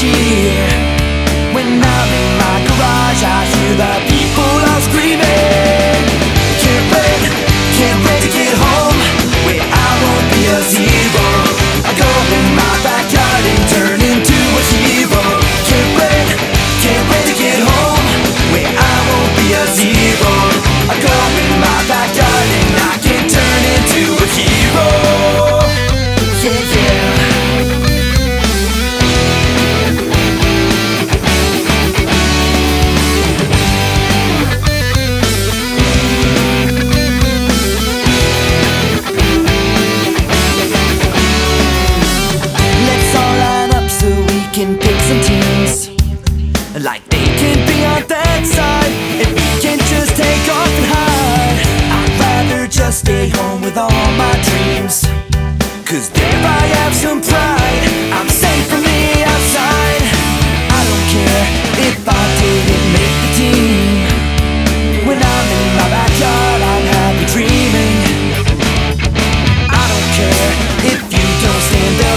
When I'm in my garage I hear the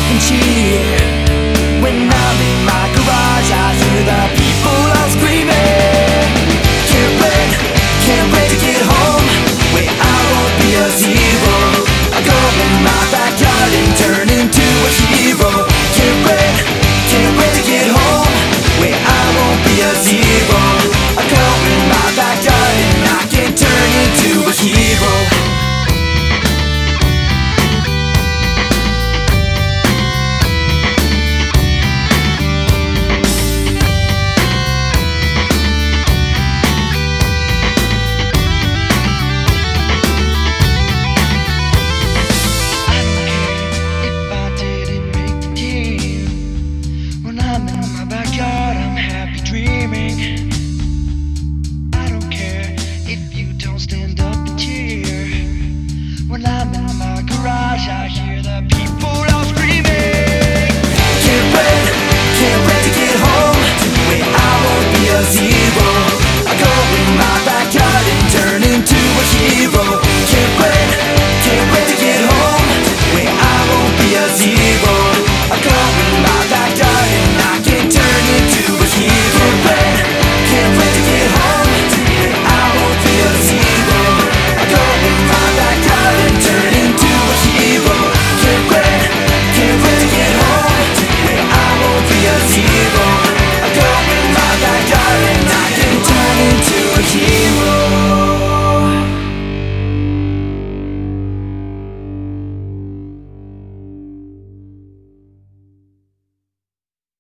And cheer. When I Josh, hear.